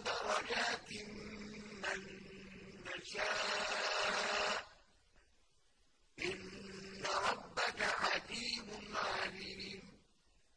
درجات من نشاء.